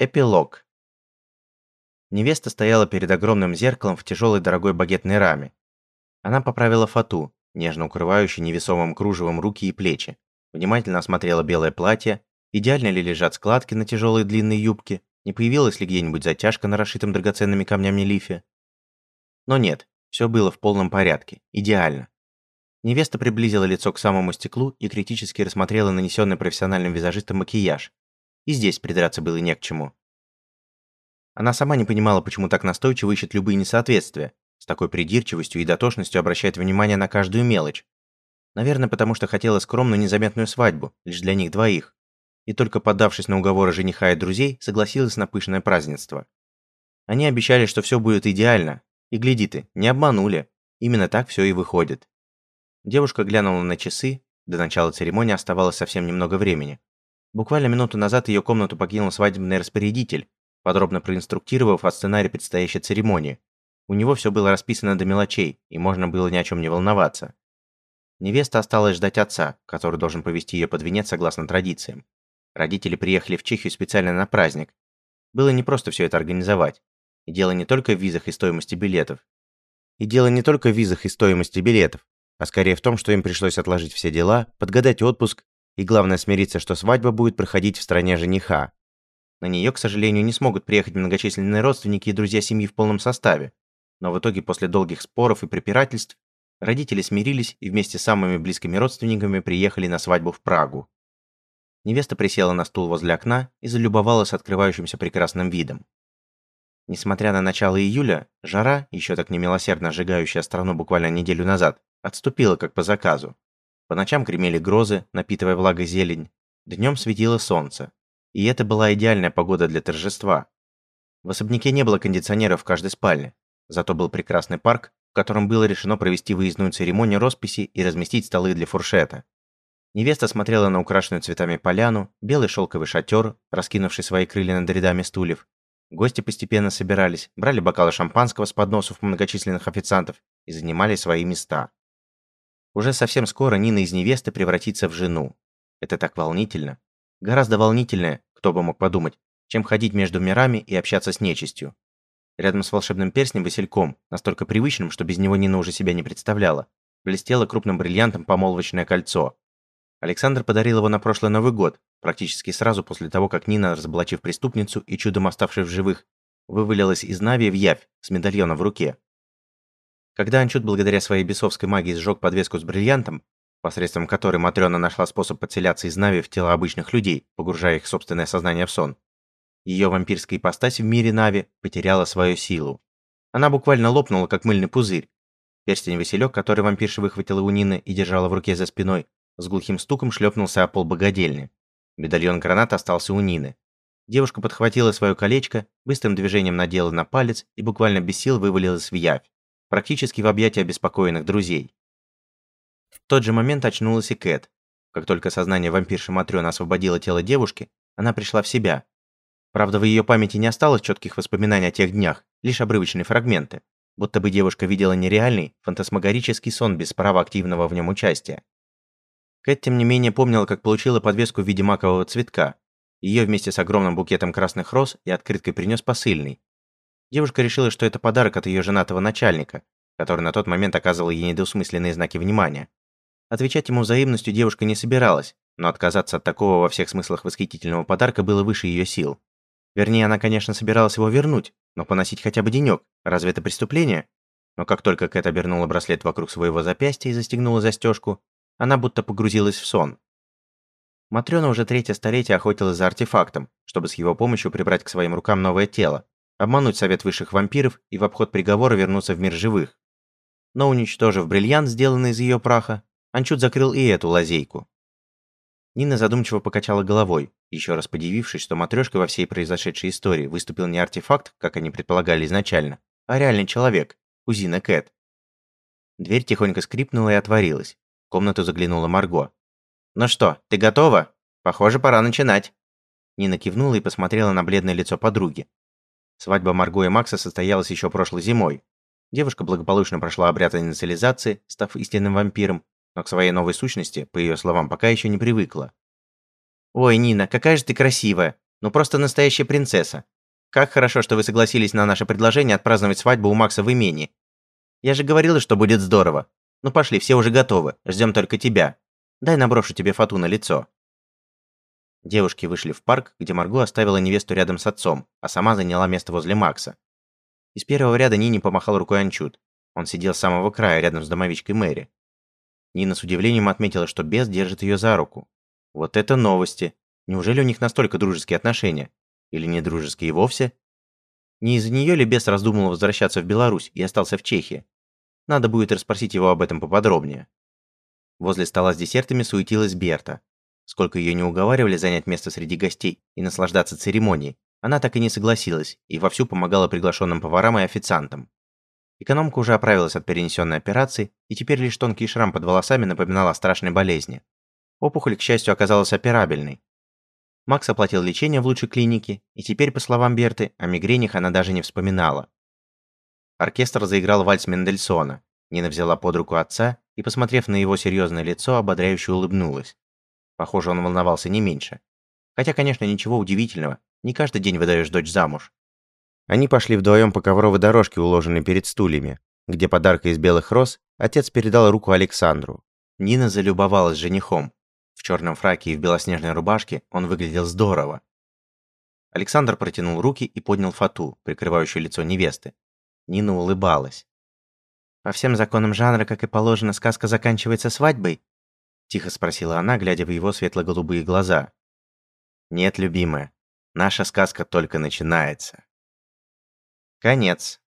Эпилог. Невеста стояла перед огромным зеркалом в тяжелой дорогой багетной раме. Она поправила фату, нежно укрывающую невесомым кружевом руки и плечи, внимательно осмотрела белое платье, идеально ли лежат складки на тяжелой длинной юбке, не появилась ли где-нибудь затяжка на расшитом драгоценными камнями лифе. Но нет, все было в полном порядке, идеально. Невеста приблизила лицо к самому стеклу и критически рассмотрела нанесенный профессиональным визажистом макияж, и здесь придраться было не к чему. Она сама не понимала, почему так настойчиво ищет любые несоответствия, с такой придирчивостью и дотошностью обращает внимание на каждую мелочь. Наверное, потому что хотела скромную незаметную свадьбу, лишь для них двоих. И только поддавшись на уговоры жениха и друзей, согласилась на пышное празднество. Они обещали, что все будет идеально. И гляди ты, не обманули. Именно так все и выходит. Девушка глянула на часы, до начала церемонии оставалось совсем немного времени. Буквально минуту назад ее комнату покинул свадебный распорядитель, подробно проинструктировав о сценарии предстоящей церемонии. У него все было расписано до мелочей, и можно было ни о чем не волноваться. Невеста осталась ждать отца, который должен повести ее под венец согласно традициям. Родители приехали в Чехию специально на праздник. Было не просто все это организовать. И дело не только в визах и стоимости билетов. И дело не только в визах и стоимости билетов, а скорее в том, что им пришлось отложить все дела, подгадать отпуск и главное смириться, что свадьба будет проходить в стране жениха. На нее, к сожалению, не смогут приехать многочисленные родственники и друзья семьи в полном составе. Но в итоге, после долгих споров и препирательств, родители смирились и вместе с самыми близкими родственниками приехали на свадьбу в Прагу. Невеста присела на стул возле окна и залюбовалась открывающимся прекрасным видом. Несмотря на начало июля, жара, еще так немилосердно сжигающая страну буквально неделю назад, отступила как по заказу. По ночам гремели грозы, напитывая влагой зелень. Днем светило солнце. И это была идеальная погода для торжества. В особняке не было кондиционеров в каждой спальне. Зато был прекрасный парк, в котором было решено провести выездную церемонию росписи и разместить столы для фуршета. Невеста смотрела на украшенную цветами поляну, белый шелковый шатер, раскинувший свои крылья над рядами стульев. Гости постепенно собирались, брали бокалы шампанского с подносов многочисленных официантов и занимали свои места. Уже совсем скоро Нина из невесты превратится в жену. Это так волнительно. Гораздо волнительнее, кто бы мог подумать, чем ходить между мирами и общаться с нечистью. Рядом с волшебным перстнем Васильком, настолько привычным, что без него Нина уже себя не представляла, блестело крупным бриллиантом помолвочное кольцо. Александр подарил его на прошлый Новый год, практически сразу после того, как Нина, разоблачив преступницу и чудом оставшись в живых, вывалилась из Нави в Явь с медальоном в руке. Когда Анчут благодаря своей бесовской магии сжег подвеску с бриллиантом, посредством которой Матрёна нашла способ подселяться из Нави в тела обычных людей, погружая их собственное сознание в сон, ее вампирская ипостась в мире Нави потеряла свою силу. Она буквально лопнула, как мыльный пузырь. Перстень Василек, который вампирша выхватила у Нины и держала в руке за спиной, с глухим стуком шлепнулся о пол богадельни. Медальон гранат остался у Нины. Девушка подхватила свое колечко, быстрым движением надела на палец и буквально без сил вывалилась в явь практически в объятия обеспокоенных друзей. В тот же момент очнулась и Кэт. Как только сознание вампирши Матрёна освободило тело девушки, она пришла в себя. Правда, в ее памяти не осталось четких воспоминаний о тех днях, лишь обрывочные фрагменты, будто бы девушка видела нереальный, фантасмагорический сон без права активного в нем участия. Кэт, тем не менее, помнила, как получила подвеску в виде макового цветка. Ее вместе с огромным букетом красных роз и открыткой принес посыльный, Девушка решила, что это подарок от ее женатого начальника, который на тот момент оказывал ей недоусмысленные знаки внимания. Отвечать ему взаимностью девушка не собиралась, но отказаться от такого во всех смыслах восхитительного подарка было выше ее сил. Вернее, она, конечно, собиралась его вернуть, но поносить хотя бы денек. Разве это преступление? Но как только Кэт обернула браслет вокруг своего запястья и застегнула застежку, она будто погрузилась в сон. Матрёна уже третье столетие охотилась за артефактом, чтобы с его помощью прибрать к своим рукам новое тело, обмануть совет высших вампиров и в обход приговора вернуться в мир живых. Но уничтожив бриллиант, сделанный из ее праха, Анчут закрыл и эту лазейку. Нина задумчиво покачала головой, еще раз подивившись, что матрешкой во всей произошедшей истории выступил не артефакт, как они предполагали изначально, а реальный человек, кузина Кэт. Дверь тихонько скрипнула и отворилась. В комнату заглянула Марго. «Ну что, ты готова? Похоже, пора начинать». Нина кивнула и посмотрела на бледное лицо подруги. Свадьба Марго и Макса состоялась еще прошлой зимой. Девушка благополучно прошла обряд инициализации, став истинным вампиром, но к своей новой сущности, по ее словам, пока еще не привыкла. «Ой, Нина, какая же ты красивая!» Ну просто настоящая принцесса. Как хорошо, что вы согласились на наше предложение отпраздновать свадьбу у Макса в имении. Я же говорила, что будет здорово. Ну пошли, все уже готовы. Ждем только тебя. Дай наброшу тебе фату на лицо. Девушки вышли в парк, где Марго оставила невесту рядом с отцом, а сама заняла место возле Макса. Из первого ряда Нине помахал рукой Анчут. Он сидел с самого края, рядом с домовичкой Мэри. Нина с удивлением отметила, что бес держит ее за руку. Вот это новости. Неужели у них настолько дружеские отношения? Или не дружеские вовсе? Не из-за нее ли бес раздумал возвращаться в Беларусь и остался в Чехии? Надо будет расспросить его об этом поподробнее. Возле стола с десертами суетилась Берта. Сколько ее не уговаривали занять место среди гостей и наслаждаться церемонией, она так и не согласилась и вовсю помогала приглашенным поварам и официантам. Экономка уже оправилась от перенесенной операции, и теперь лишь тонкий шрам под волосами напоминал о страшной болезни. Опухоль, к счастью, оказалась операбельной. Макс оплатил лечение в лучшей клинике, и теперь, по словам Берты, о мигренях она даже не вспоминала. Оркестр заиграл вальс Мендельсона. Нина взяла под руку отца и, посмотрев на его серьезное лицо, ободряюще улыбнулась. Похоже, он волновался не меньше. Хотя, конечно, ничего удивительного, не каждый день выдаешь дочь замуж. Они пошли вдвоем по ковровой дорожке, уложенной перед стульями, где подарка из белых роз отец передал руку Александру. Нина залюбовалась женихом. В черном фраке и в белоснежной рубашке он выглядел здорово. Александр протянул руки и поднял фату, прикрывающую лицо невесты. Нина улыбалась. «По всем законам жанра, как и положено, сказка заканчивается свадьбой?» Тихо спросила она, глядя в его светло-голубые глаза. «Нет, любимая, наша сказка только начинается». Конец.